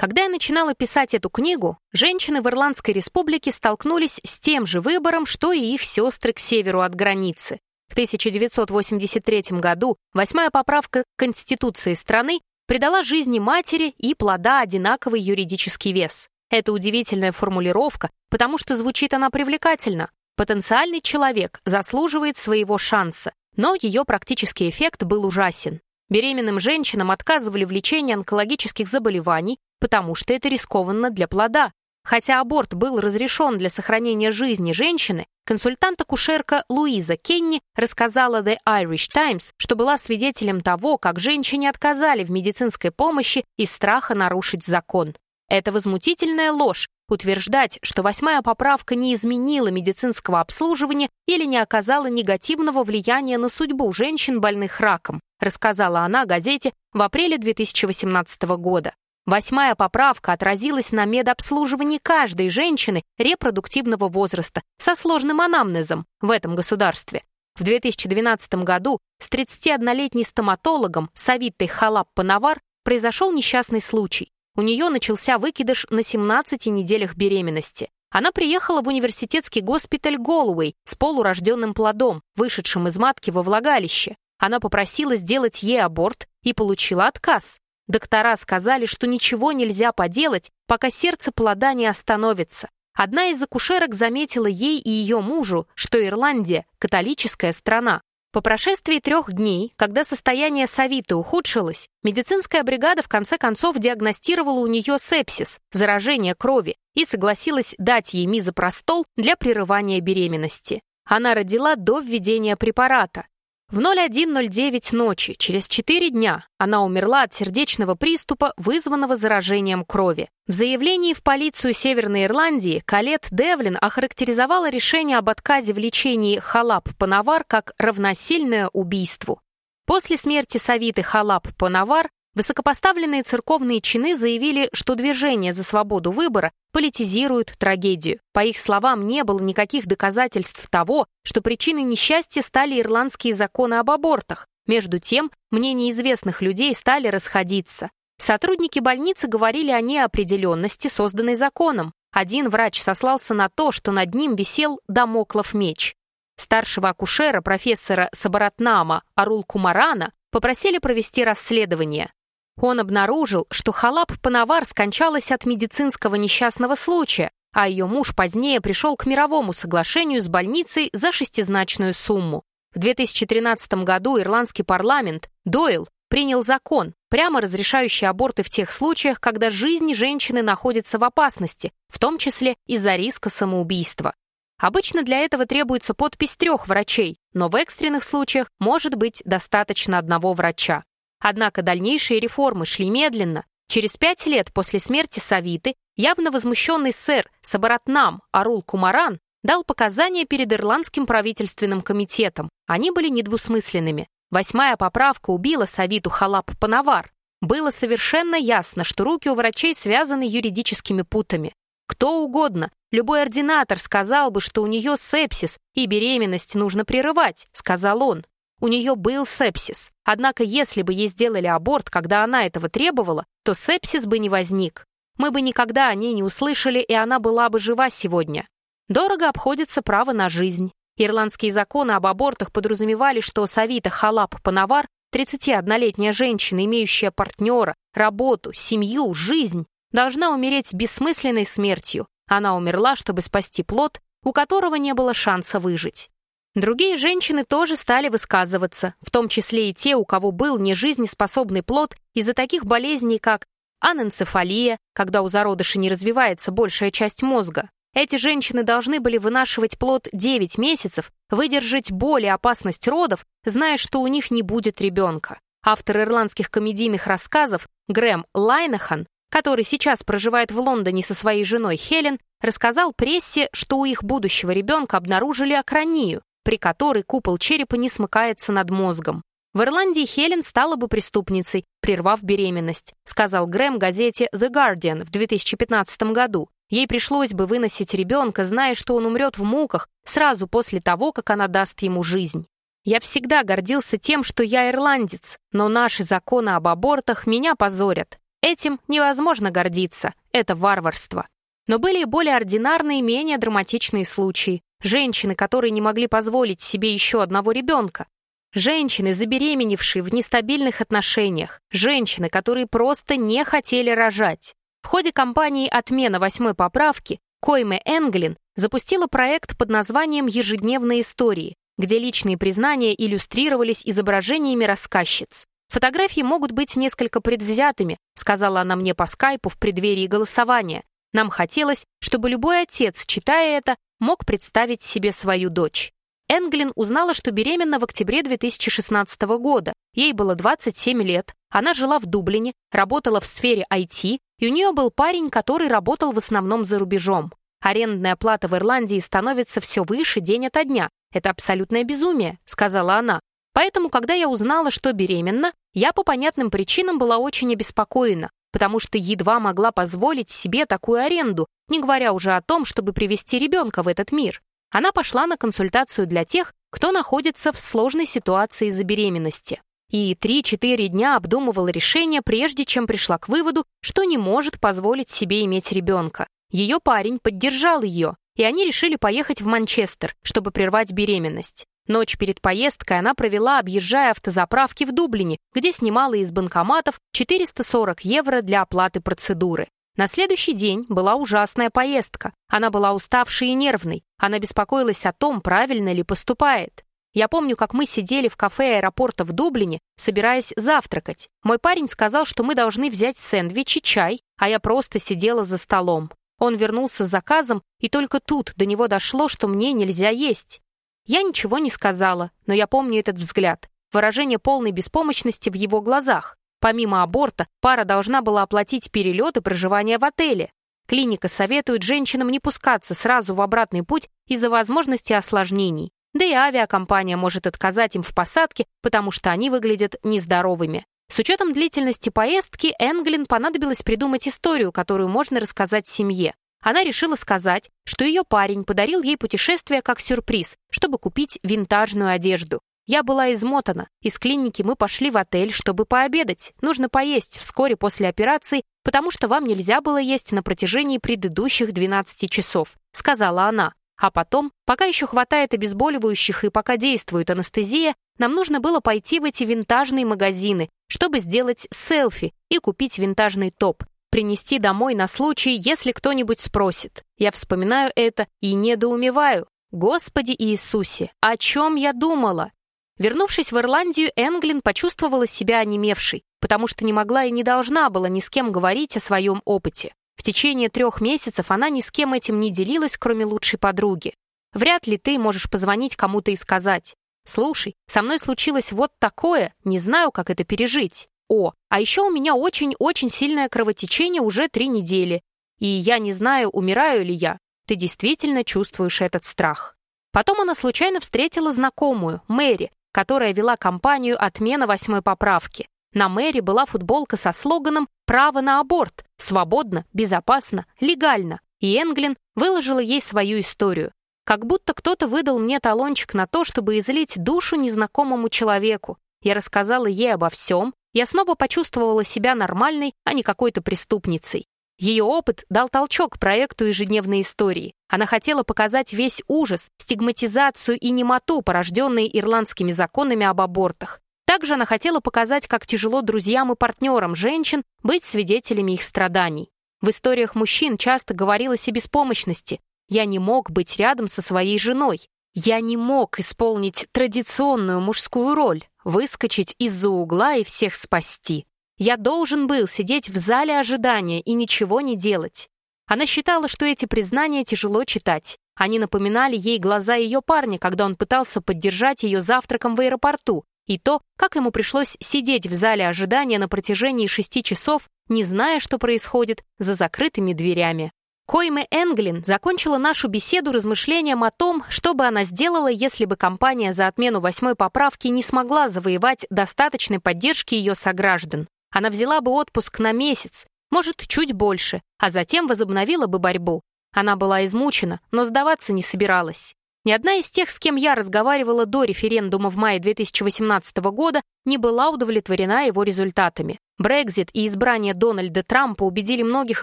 Когда я начинала писать эту книгу, женщины в Ирландской республике столкнулись с тем же выбором, что и их сестры к северу от границы. В 1983 году восьмая поправка Конституции страны придала жизни матери и плода одинаковый юридический вес. Это удивительная формулировка, потому что звучит она привлекательно. Потенциальный человек заслуживает своего шанса, но ее практический эффект был ужасен. Беременным женщинам отказывали в лечении онкологических заболеваний, потому что это рискованно для плода. Хотя аборт был разрешен для сохранения жизни женщины, консультант-акушерка Луиза Кенни рассказала The Irish Times, что была свидетелем того, как женщине отказали в медицинской помощи из страха нарушить закон. Это возмутительная ложь утверждать, что восьмая поправка не изменила медицинского обслуживания или не оказала негативного влияния на судьбу женщин, больных раком, рассказала она газете в апреле 2018 года. Восьмая поправка отразилась на медобслуживании каждой женщины репродуктивного возраста со сложным анамнезом в этом государстве. В 2012 году с 31-летней стоматологом Савитой Халап-Панавар произошел несчастный случай. У нее начался выкидыш на 17 неделях беременности. Она приехала в университетский госпиталь Голуэй с полурожденным плодом, вышедшим из матки во влагалище. Она попросила сделать ей аборт и получила отказ. Доктора сказали, что ничего нельзя поделать, пока сердце плода не остановится. Одна из акушерок заметила ей и ее мужу, что Ирландия – католическая страна. По прошествии трех дней, когда состояние Савиты ухудшилось, медицинская бригада в конце концов диагностировала у нее сепсис, заражение крови, и согласилась дать ей мизопростол для прерывания беременности. Она родила до введения препарата. В 01.09 ночи, через 4 дня, она умерла от сердечного приступа, вызванного заражением крови. В заявлении в полицию Северной Ирландии Калет Девлин охарактеризовала решение об отказе в лечении Халаппанавар как равносильное убийству. После смерти Савиты Халаппанавар Высокопоставленные церковные чины заявили, что движение за свободу выбора политизирует трагедию. По их словам, не было никаких доказательств того, что причиной несчастья стали ирландские законы об абортах. Между тем, мнения известных людей стали расходиться. Сотрудники больницы говорили о неопределенности, созданной законом. Один врач сослался на то, что над ним висел домоклов меч. Старшего акушера, профессора Сабаратнама Арул Кумарана, попросили провести расследование. Он обнаружил, что Халап Панавар скончалась от медицинского несчастного случая, а ее муж позднее пришел к мировому соглашению с больницей за шестизначную сумму. В 2013 году ирландский парламент Дойл принял закон, прямо разрешающий аборты в тех случаях, когда жизнь женщины находится в опасности, в том числе из-за риска самоубийства. Обычно для этого требуется подпись трех врачей, но в экстренных случаях может быть достаточно одного врача. Однако дальнейшие реформы шли медленно. Через пять лет после смерти Савиты явно возмущенный сэр Сабаратнам Арул Кумаран дал показания перед Ирландским правительственным комитетом. Они были недвусмысленными. Восьмая поправка убила Савиту Халап Панавар. Было совершенно ясно, что руки у врачей связаны юридическими путами. Кто угодно, любой ординатор сказал бы, что у нее сепсис и беременность нужно прерывать, сказал он. У нее был сепсис. Однако, если бы ей сделали аборт, когда она этого требовала, то сепсис бы не возник. Мы бы никогда о ней не услышали, и она была бы жива сегодня. Дорого обходится право на жизнь. Ирландские законы об абортах подразумевали, что Савита Халап Панавар, 31-летняя женщина, имеющая партнера, работу, семью, жизнь, должна умереть бессмысленной смертью. Она умерла, чтобы спасти плод, у которого не было шанса выжить. Другие женщины тоже стали высказываться, в том числе и те, у кого был нежизнеспособный плод из-за таких болезней, как аненцефалия, когда у зародыша не развивается большая часть мозга. Эти женщины должны были вынашивать плод 9 месяцев, выдержать боль и опасность родов, зная, что у них не будет ребенка. Автор ирландских комедийных рассказов Грэм Лайнахан, который сейчас проживает в Лондоне со своей женой Хелен, рассказал прессе, что у их будущего ребенка обнаружили акронию, при которой купол черепа не смыкается над мозгом. В Ирландии Хелен стала бы преступницей, прервав беременность, сказал Грэм газете The Guardian в 2015 году. Ей пришлось бы выносить ребенка, зная, что он умрет в муках сразу после того, как она даст ему жизнь. Я всегда гордился тем, что я ирландец, но наши законы об абортах меня позорят. Этим невозможно гордиться, это варварство. Но были и более ординарные, менее драматичные случаи. Женщины, которые не могли позволить себе еще одного ребенка. Женщины, забеременевшие в нестабильных отношениях. Женщины, которые просто не хотели рожать. В ходе кампании «Отмена восьмой поправки» Койме Энглин запустила проект под названием «Ежедневные истории», где личные признания иллюстрировались изображениями рассказчиц. «Фотографии могут быть несколько предвзятыми», сказала она мне по скайпу в преддверии голосования. Нам хотелось, чтобы любой отец, читая это, мог представить себе свою дочь. Энглин узнала, что беременна в октябре 2016 года. Ей было 27 лет. Она жила в Дублине, работала в сфере IT, и у нее был парень, который работал в основном за рубежом. Арендная плата в Ирландии становится все выше день ото дня. Это абсолютное безумие, сказала она. Поэтому, когда я узнала, что беременна, я по понятным причинам была очень обеспокоена, потому что едва могла позволить себе такую аренду, не говоря уже о том, чтобы привести ребенка в этот мир. Она пошла на консультацию для тех, кто находится в сложной ситуации из-за беременности. И 3-4 дня обдумывала решение, прежде чем пришла к выводу, что не может позволить себе иметь ребенка. Ее парень поддержал ее, и они решили поехать в Манчестер, чтобы прервать беременность. Ночь перед поездкой она провела, объезжая автозаправки в Дублине, где снимала из банкоматов 440 евро для оплаты процедуры. На следующий день была ужасная поездка. Она была уставшей и нервной. Она беспокоилась о том, правильно ли поступает. Я помню, как мы сидели в кафе аэропорта в Дублине, собираясь завтракать. Мой парень сказал, что мы должны взять сэндвич и чай, а я просто сидела за столом. Он вернулся с заказом, и только тут до него дошло, что мне нельзя есть. Я ничего не сказала, но я помню этот взгляд, выражение полной беспомощности в его глазах. Помимо аборта, пара должна была оплатить перелет и проживание в отеле. Клиника советует женщинам не пускаться сразу в обратный путь из-за возможности осложнений. Да и авиакомпания может отказать им в посадке, потому что они выглядят нездоровыми. С учетом длительности поездки, Энглин понадобилось придумать историю, которую можно рассказать семье. Она решила сказать, что ее парень подарил ей путешествие как сюрприз, чтобы купить винтажную одежду. Я была измотана. Из клиники мы пошли в отель, чтобы пообедать. Нужно поесть вскоре после операции, потому что вам нельзя было есть на протяжении предыдущих 12 часов», — сказала она. А потом, пока еще хватает обезболивающих и пока действует анестезия, нам нужно было пойти в эти винтажные магазины, чтобы сделать селфи и купить винтажный топ принести домой на случай, если кто-нибудь спросит. Я вспоминаю это и недоумеваю. Господи Иисусе, о чем я думала? Вернувшись в Ирландию, Энглин почувствовала себя онемевшей, потому что не могла и не должна была ни с кем говорить о своем опыте. В течение трех месяцев она ни с кем этим не делилась, кроме лучшей подруги. Вряд ли ты можешь позвонить кому-то и сказать, «Слушай, со мной случилось вот такое, не знаю, как это пережить». О, а еще у меня очень-очень сильное кровотечение уже три недели, и я не знаю, умираю ли я. Ты действительно чувствуешь этот страх. Потом она случайно встретила знакомую, Мэри, которая вела кампанию «Отмена восьмой поправки». На Мэри была футболка со слоганом «Право на аборт. Свободно, безопасно, легально». И Энглин выложила ей свою историю. Как будто кто-то выдал мне талончик на то, чтобы излить душу незнакомому человеку. Я рассказала ей обо всем, я снова почувствовала себя нормальной, а не какой-то преступницей. Ее опыт дал толчок проекту ежедневной истории. Она хотела показать весь ужас, стигматизацию и немоту, порожденные ирландскими законами об абортах. Также она хотела показать, как тяжело друзьям и партнерам женщин быть свидетелями их страданий. В историях мужчин часто говорилось о беспомощности. «Я не мог быть рядом со своей женой. Я не мог исполнить традиционную мужскую роль выскочить из-за угла и всех спасти. Я должен был сидеть в зале ожидания и ничего не делать. Она считала, что эти признания тяжело читать. Они напоминали ей глаза ее парня, когда он пытался поддержать ее завтраком в аэропорту, и то, как ему пришлось сидеть в зале ожидания на протяжении шести часов, не зная, что происходит, за закрытыми дверями. Койме Энглин закончила нашу беседу размышлением о том, что бы она сделала, если бы компания за отмену восьмой поправки не смогла завоевать достаточной поддержки ее сограждан. Она взяла бы отпуск на месяц, может, чуть больше, а затем возобновила бы борьбу. Она была измучена, но сдаваться не собиралась. Ни одна из тех, с кем я разговаривала до референдума в мае 2018 года, не была удовлетворена его результатами. Брекзит и избрание Дональда Трампа убедили многих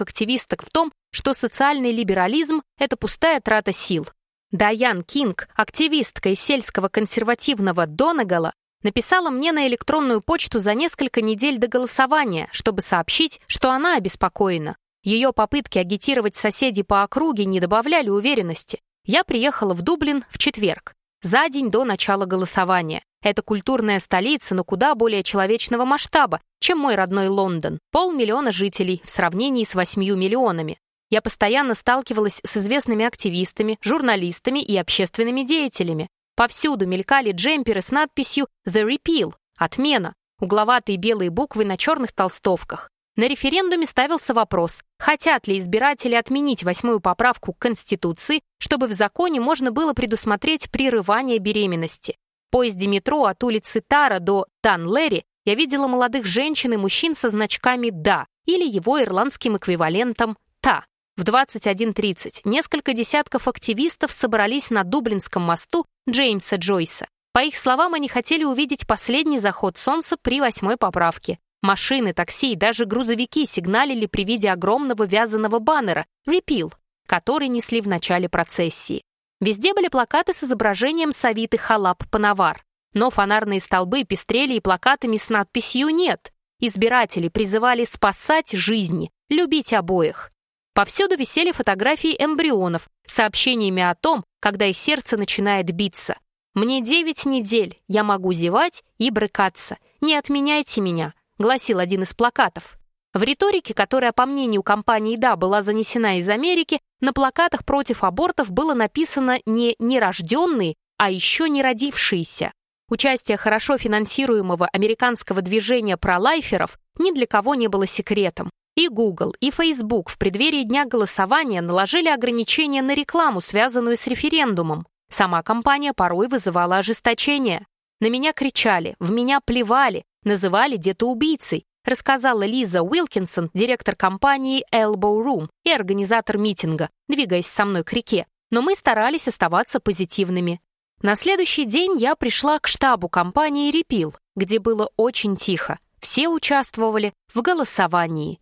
активисток в том, что социальный либерализм – это пустая трата сил. Дайан Кинг, активистка из сельского консервативного Донагала, написала мне на электронную почту за несколько недель до голосования, чтобы сообщить, что она обеспокоена. Ее попытки агитировать соседей по округе не добавляли уверенности. Я приехала в Дублин в четверг, за день до начала голосования. Это культурная столица, но куда более человечного масштаба, чем мой родной Лондон. Полмиллиона жителей в сравнении с восьмью миллионами. Я постоянно сталкивалась с известными активистами, журналистами и общественными деятелями. Повсюду мелькали джемперы с надписью «The Repeal» — «Отмена», угловатые белые буквы на черных толстовках. На референдуме ставился вопрос, хотят ли избиратели отменить восьмую поправку к Конституции, чтобы в законе можно было предусмотреть прерывание беременности. Поезде метро от улицы Тара до Танлери я видела молодых женщин и мужчин со значками «Да» или его ирландским эквивалентом «Та». В 21.30 несколько десятков активистов собрались на Дублинском мосту Джеймса Джойса. По их словам, они хотели увидеть последний заход солнца при восьмой поправке. Машины, такси и даже грузовики сигналили при виде огромного вязаного баннера «Repeal», который несли в начале процессии. Везде были плакаты с изображением Савиты Халап-Панавар, но фонарные столбы пестрели и плакатами с надписью «Нет». Избиратели призывали спасать жизни, любить обоих. Повсюду висели фотографии эмбрионов сообщениями о том, когда их сердце начинает биться. «Мне девять недель, я могу зевать и брыкаться. Не отменяйте меня гласил один из плакатов. В риторике, которая, по мнению компании «Да», была занесена из Америки, на плакатах против абортов было написано не «нерожденные», а еще «не родившиеся». Участие хорошо финансируемого американского движения пролайферов ни для кого не было секретом. И Google, и Facebook в преддверии дня голосования наложили ограничения на рекламу, связанную с референдумом. Сама компания порой вызывала ожесточение. На меня кричали, в меня плевали, называли где-то убийцей, рассказала Лиза Уилкинсон, директор компании Elbow Room и организатор митинга, двигаясь со мной к реке. Но мы старались оставаться позитивными. На следующий день я пришла к штабу компании «Репил», где было очень тихо. Все участвовали в голосовании.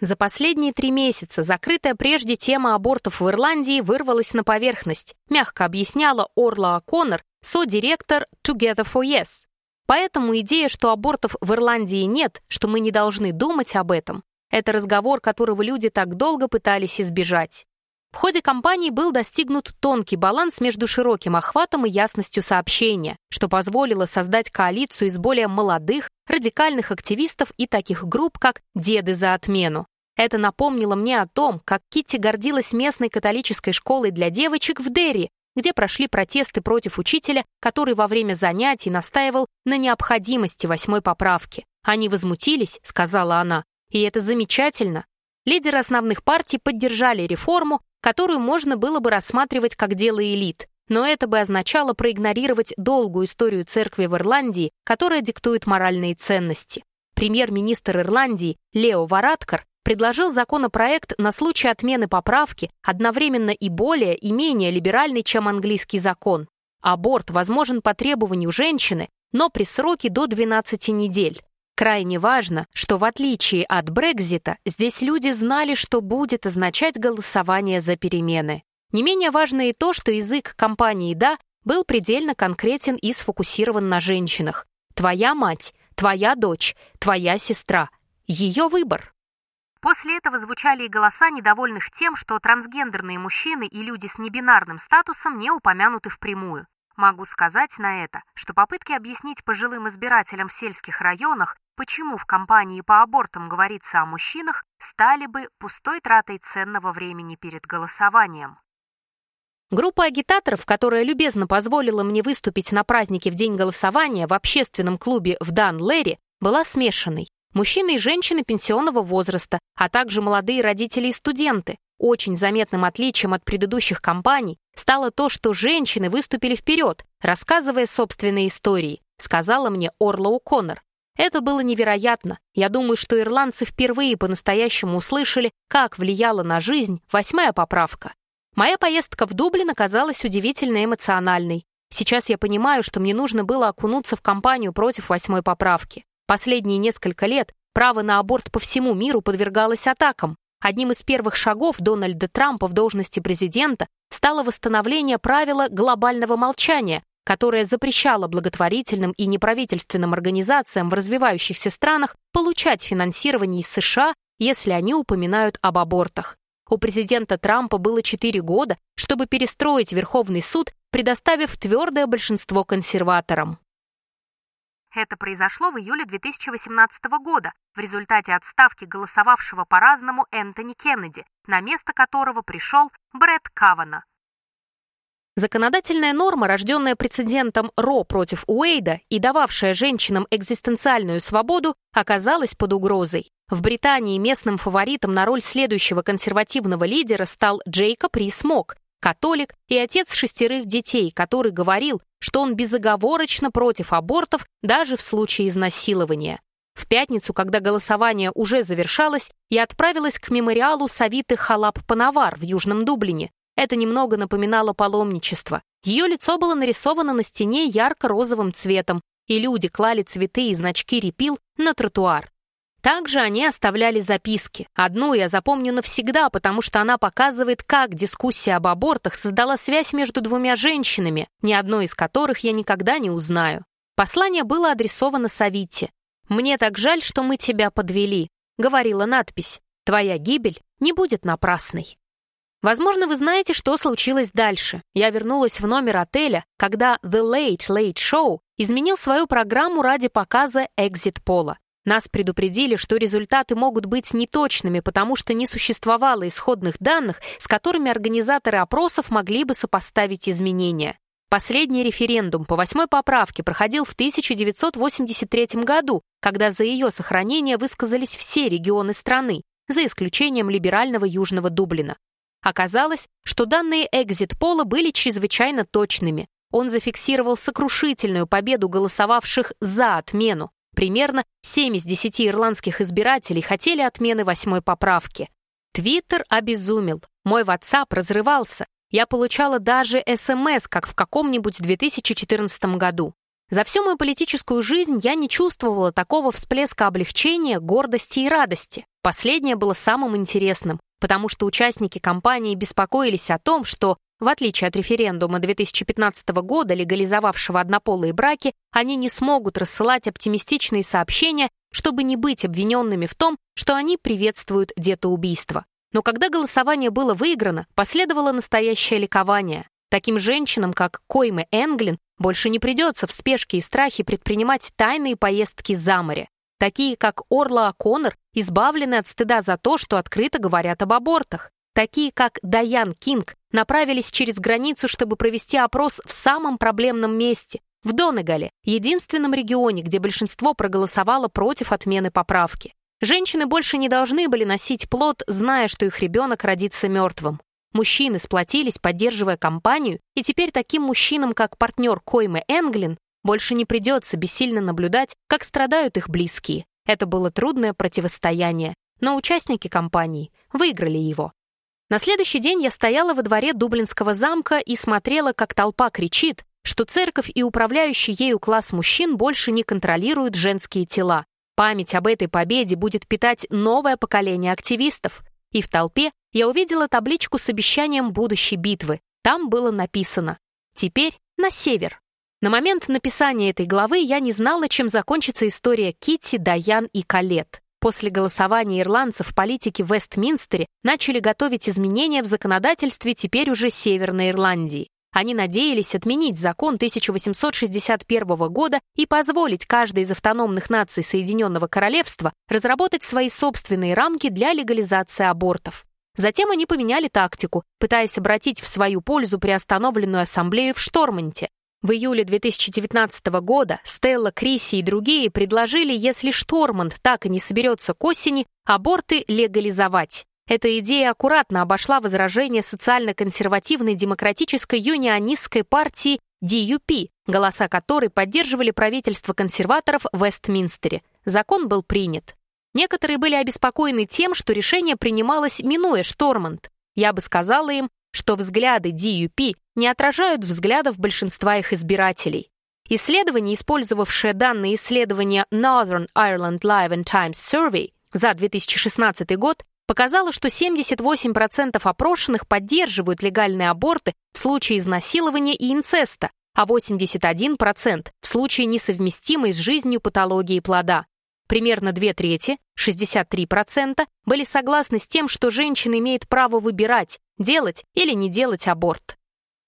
За последние три месяца закрытая прежде тема абортов в Ирландии вырвалась на поверхность, мягко объясняла Орла О'Коннор, со-директор Together for Yes. Поэтому идея, что абортов в Ирландии нет, что мы не должны думать об этом, это разговор, которого люди так долго пытались избежать. В ходе кампании был достигнут тонкий баланс между широким охватом и ясностью сообщения, что позволило создать коалицию из более молодых, радикальных активистов и таких групп, как «Деды за отмену». Это напомнило мне о том, как Китти гордилась местной католической школой для девочек в Дерри, где прошли протесты против учителя, который во время занятий настаивал на необходимости восьмой поправки. «Они возмутились», — сказала она, — «и это замечательно». Лидеры основных партий поддержали реформу, которую можно было бы рассматривать как дело элит, но это бы означало проигнорировать долгую историю церкви в Ирландии, которая диктует моральные ценности. Премьер-министр Ирландии Лео Вараткар предложил законопроект на случай отмены поправки, одновременно и более и менее либеральный, чем английский закон. Аборт возможен по требованию женщины, но при сроке до 12 недель. Крайне важно, что в отличие от Брекзита, здесь люди знали, что будет означать голосование за перемены. Не менее важно и то, что язык компании «Да» был предельно конкретен и сфокусирован на женщинах. Твоя мать, твоя дочь, твоя сестра. Ее выбор. После этого звучали и голоса недовольных тем, что трансгендерные мужчины и люди с небинарным статусом не упомянуты впрямую. Могу сказать на это, что попытки объяснить пожилым избирателям в сельских районах, почему в кампании по абортам говорится о мужчинах, стали бы пустой тратой ценного времени перед голосованием. Группа агитаторов, которая любезно позволила мне выступить на празднике в день голосования в общественном клубе в Дан-Лэри, была смешанной. Мужчины и женщины пенсионного возраста, а также молодые родители и студенты. Очень заметным отличием от предыдущих кампаний стало то, что женщины выступили вперед, рассказывая собственные истории, сказала мне Орла О'Коннор. Это было невероятно. Я думаю, что ирландцы впервые по-настоящему услышали, как влияла на жизнь восьмая поправка. Моя поездка в Дублин оказалась удивительно эмоциональной. Сейчас я понимаю, что мне нужно было окунуться в кампанию против восьмой поправки. Последние несколько лет Право на аборт по всему миру подвергалось атакам. Одним из первых шагов Дональда Трампа в должности президента стало восстановление правила глобального молчания, которое запрещало благотворительным и неправительственным организациям в развивающихся странах получать финансирование из США, если они упоминают об абортах. У президента Трампа было 4 года, чтобы перестроить Верховный суд, предоставив твердое большинство консерваторам. Это произошло в июле 2018 года в результате отставки голосовавшего по-разному Энтони Кеннеди, на место которого пришел Брэд Кавана. Законодательная норма, рожденная прецедентом Ро против Уэйда и дававшая женщинам экзистенциальную свободу, оказалась под угрозой. В Британии местным фаворитом на роль следующего консервативного лидера стал Джейкоб Рис-Мок, католик и отец шестерых детей, который говорил, что он безоговорочно против абортов даже в случае изнасилования. В пятницу, когда голосование уже завершалось, я отправилась к мемориалу Савиты Халап-Панавар в Южном Дублине. Это немного напоминало паломничество. Ее лицо было нарисовано на стене ярко-розовым цветом, и люди клали цветы и значки репил на тротуар. Также они оставляли записки. Одну я запомню навсегда, потому что она показывает, как дискуссия об абортах создала связь между двумя женщинами, ни одной из которых я никогда не узнаю. Послание было адресовано Савите. «Мне так жаль, что мы тебя подвели», — говорила надпись. «Твоя гибель не будет напрасной». Возможно, вы знаете, что случилось дальше. Я вернулась в номер отеля, когда The Late Late Show изменил свою программу ради показа «Экзит Пола». Нас предупредили, что результаты могут быть неточными, потому что не существовало исходных данных, с которыми организаторы опросов могли бы сопоставить изменения. Последний референдум по восьмой поправке проходил в 1983 году, когда за ее сохранение высказались все регионы страны, за исключением либерального Южного Дублина. Оказалось, что данные экзит-пола были чрезвычайно точными. Он зафиксировал сокрушительную победу голосовавших за отмену. Примерно 7 из 10 ирландских избирателей хотели отмены восьмой поправки. Твиттер обезумел. Мой WhatsApp разрывался. Я получала даже СМС, как в каком-нибудь 2014 году. За всю мою политическую жизнь я не чувствовала такого всплеска облегчения, гордости и радости. Последнее было самым интересным, потому что участники кампании беспокоились о том, что в отличие от референдума 2015 года, легализовавшего однополые браки, они не смогут рассылать оптимистичные сообщения, чтобы не быть обвиненными в том, что они приветствуют детоубийство. Но когда голосование было выиграно, последовало настоящее ликование. Таким женщинам, как Койме Энглин, больше не придется в спешке и страхе предпринимать тайные поездки за море. Такие, как Орла О'Коннор, избавлены от стыда за то, что открыто говорят об абортах. Такие, как Даян Кинг, направились через границу, чтобы провести опрос в самом проблемном месте, в Донегале, единственном регионе, где большинство проголосовало против отмены поправки. Женщины больше не должны были носить плод, зная, что их ребенок родится мертвым. Мужчины сплотились, поддерживая кампанию, и теперь таким мужчинам, как партнер Коймы Энглин, больше не придется бессильно наблюдать, как страдают их близкие. Это было трудное противостояние, но участники кампании выиграли его. На следующий день я стояла во дворе Дублинского замка и смотрела, как толпа кричит, что церковь и управляющий ею класс мужчин больше не контролируют женские тела. Память об этой победе будет питать новое поколение активистов. И в толпе я увидела табличку с обещанием будущей битвы. Там было написано «Теперь на север». На момент написания этой главы я не знала, чем закончится история Китти, Даян и Калет. После голосования ирландцев политики в Вестминстере начали готовить изменения в законодательстве теперь уже Северной Ирландии. Они надеялись отменить закон 1861 года и позволить каждой из автономных наций Соединенного Королевства разработать свои собственные рамки для легализации абортов. Затем они поменяли тактику, пытаясь обратить в свою пользу приостановленную ассамблею в Шторманте, в июле 2019 года Стелла, Криси и другие предложили, если Шторманд так и не соберется к осени, аборты легализовать. Эта идея аккуратно обошла возражения социально-консервативной демократической юнионистской партии DUP, голоса которой поддерживали правительство консерваторов в Вестминстере. Закон был принят. Некоторые были обеспокоены тем, что решение принималось минуя Шторманд. Я бы сказала им, что взгляды DUP не отражают взглядов большинства их избирателей. Исследование, использовавшее данные исследования Northern Ireland Live and Times Survey за 2016 год, показало, что 78% опрошенных поддерживают легальные аборты в случае изнасилования и инцеста, а 81% в случае несовместимой с жизнью патологии плода. Примерно две трети, 63%, были согласны с тем, что женщина имеет право выбирать, делать или не делать аборт.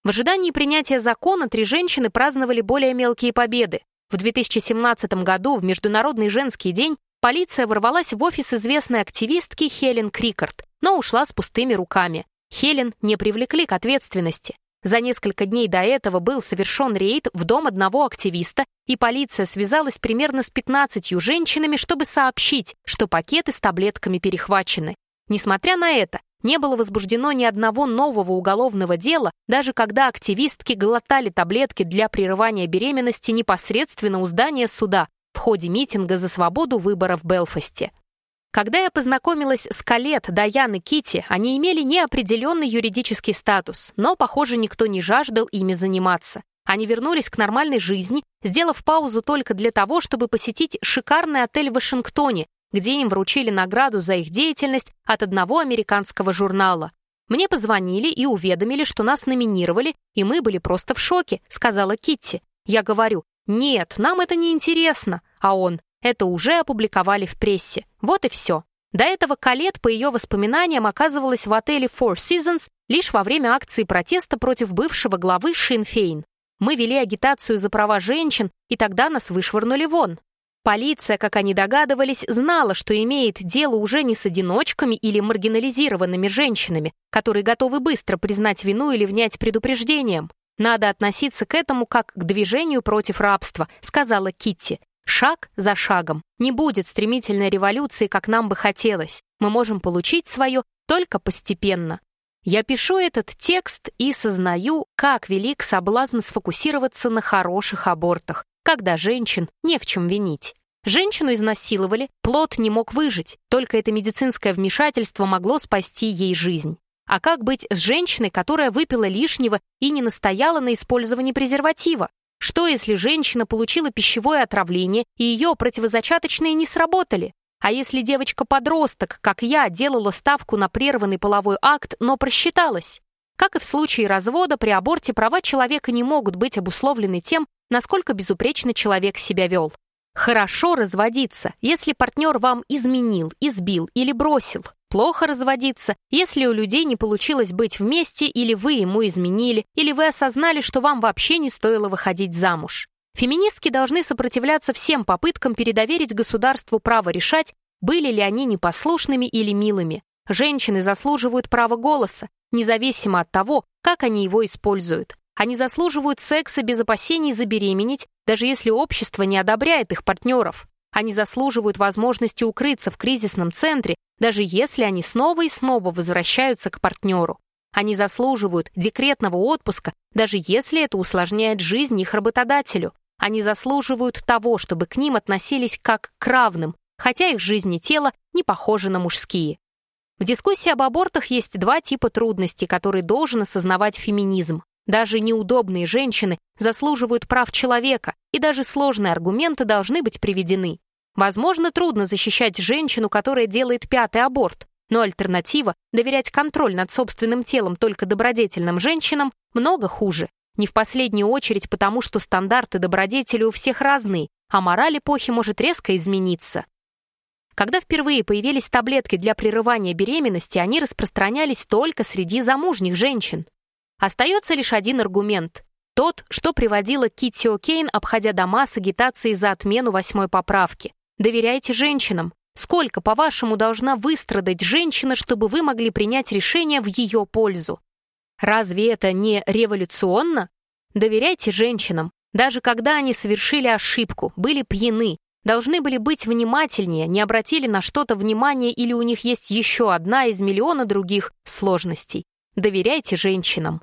В ожидании принятия закона три женщины праздновали более мелкие победы. В 2017 году, в Международный женский день, полиция ворвалась в офис известной активистки Хелен Крикард, но ушла с пустыми руками. Хелен не привлекли к ответственности. За несколько дней до этого был совершен рейд в дом одного активиста, и полиция связалась примерно с 15 женщинами, чтобы сообщить, что пакеты с таблетками перехвачены. Несмотря на это, не было возбуждено ни одного нового уголовного дела, даже когда активистки глотали таблетки для прерывания беременности непосредственно у здания суда в ходе митинга за свободу выбора в Белфасте. Когда я познакомилась с Калет, Даян и Кити, они имели неопределенный юридический статус, но, похоже, никто не жаждал ими заниматься. Они вернулись к нормальной жизни, сделав паузу только для того, чтобы посетить шикарный отель в Вашингтоне, где им вручили награду за их деятельность от одного американского журнала. Мне позвонили и уведомили, что нас номинировали, и мы были просто в шоке, сказала Китти. Я говорю, нет, нам это не интересно. А он, это уже опубликовали в прессе. Вот и все. До этого Калет, по ее воспоминаниям, оказывалась в отеле Four Seasons лишь во время акции протеста против бывшего главы Шинфейн. Мы вели агитацию за права женщин, и тогда нас вышвырнули вон. Полиция, как они догадывались, знала, что имеет дело уже не с одиночками или маргинализированными женщинами, которые готовы быстро признать вину или внять предупреждением. Надо относиться к этому как к движению против рабства, сказала Китти. Шаг за шагом. Не будет стремительной революции, как нам бы хотелось. Мы можем получить свое только постепенно. Я пишу этот текст и сознаю, как велик соблазн сфокусироваться на хороших абортах, когда женщин не в чем винить. Женщину изнасиловали, плод не мог выжить, только это медицинское вмешательство могло спасти ей жизнь. А как быть с женщиной, которая выпила лишнего и не настояла на использовании презерватива? Что, если женщина получила пищевое отравление, и ее противозачаточные не сработали? А если девочка-подросток, как я, делала ставку на прерванный половой акт, но просчиталась? Как и в случае развода, при аборте права человека не могут быть обусловлены тем, насколько безупречно человек себя вел. Хорошо разводиться, если партнер вам изменил, избил или бросил. Плохо разводиться, если у людей не получилось быть вместе, или вы ему изменили, или вы осознали, что вам вообще не стоило выходить замуж. Феминистки должны сопротивляться всем попыткам передоверить государству право решать, были ли они непослушными или милыми. Женщины заслуживают права голоса, независимо от того, как они его используют. Они заслуживают секса без опасений забеременеть, даже если общество не одобряет их партнеров. Они заслуживают возможности укрыться в кризисном центре, даже если они снова и снова возвращаются к партнеру. Они заслуживают декретного отпуска, даже если это усложняет жизнь их работодателю. Они заслуживают того, чтобы к ним относились как к равным, хотя их жизни тела не похожи на мужские. В дискуссии об абортах есть два типа трудностей, которые должен осознавать феминизм. Даже неудобные женщины заслуживают прав человека, и даже сложные аргументы должны быть приведены. Возможно, трудно защищать женщину, которая делает пятый аборт, но альтернатива – доверять контроль над собственным телом только добродетельным женщинам – много хуже. Не в последнюю очередь потому, что стандарты добродетели у всех разные, а мораль эпохи может резко измениться. Когда впервые появились таблетки для прерывания беременности, они распространялись только среди замужних женщин. Остается лишь один аргумент. Тот, что приводила Китти О'Кейн, обходя дома с агитацией за отмену восьмой поправки. Доверяйте женщинам. Сколько, по-вашему, должна выстрадать женщина, чтобы вы могли принять решение в ее пользу? Разве это не революционно? Доверяйте женщинам. Даже когда они совершили ошибку, были пьяны, должны были быть внимательнее, не обратили на что-то внимание или у них есть еще одна из миллиона других сложностей. Доверяйте женщинам.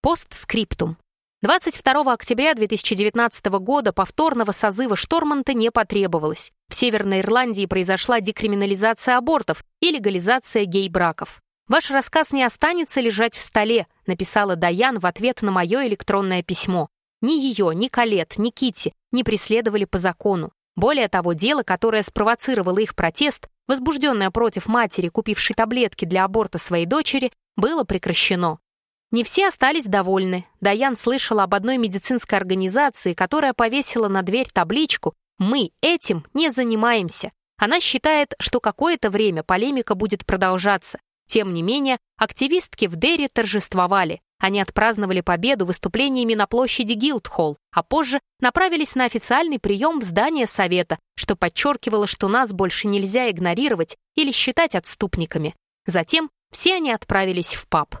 Постскриптум. 22 октября 2019 года повторного созыва Шторманта не потребовалось. В Северной Ирландии произошла декриминализация абортов и легализация гей-браков. «Ваш рассказ не останется лежать в столе», написала Даян в ответ на мое электронное письмо. Ни ее, ни Калет, ни Кити не преследовали по закону. Более того, дело, которое спровоцировало их протест, возбужденное против матери, купившей таблетки для аборта своей дочери, было прекращено. Не все остались довольны. Даян слышала об одной медицинской организации, которая повесила на дверь табличку «Мы этим не занимаемся». Она считает, что какое-то время полемика будет продолжаться. Тем не менее, активистки в Дерри торжествовали. Они отпраздновали победу выступлениями на площади Гилдхолл, а позже направились на официальный прием в здание Совета, что подчеркивало, что нас больше нельзя игнорировать или считать отступниками. Затем все они отправились в паб.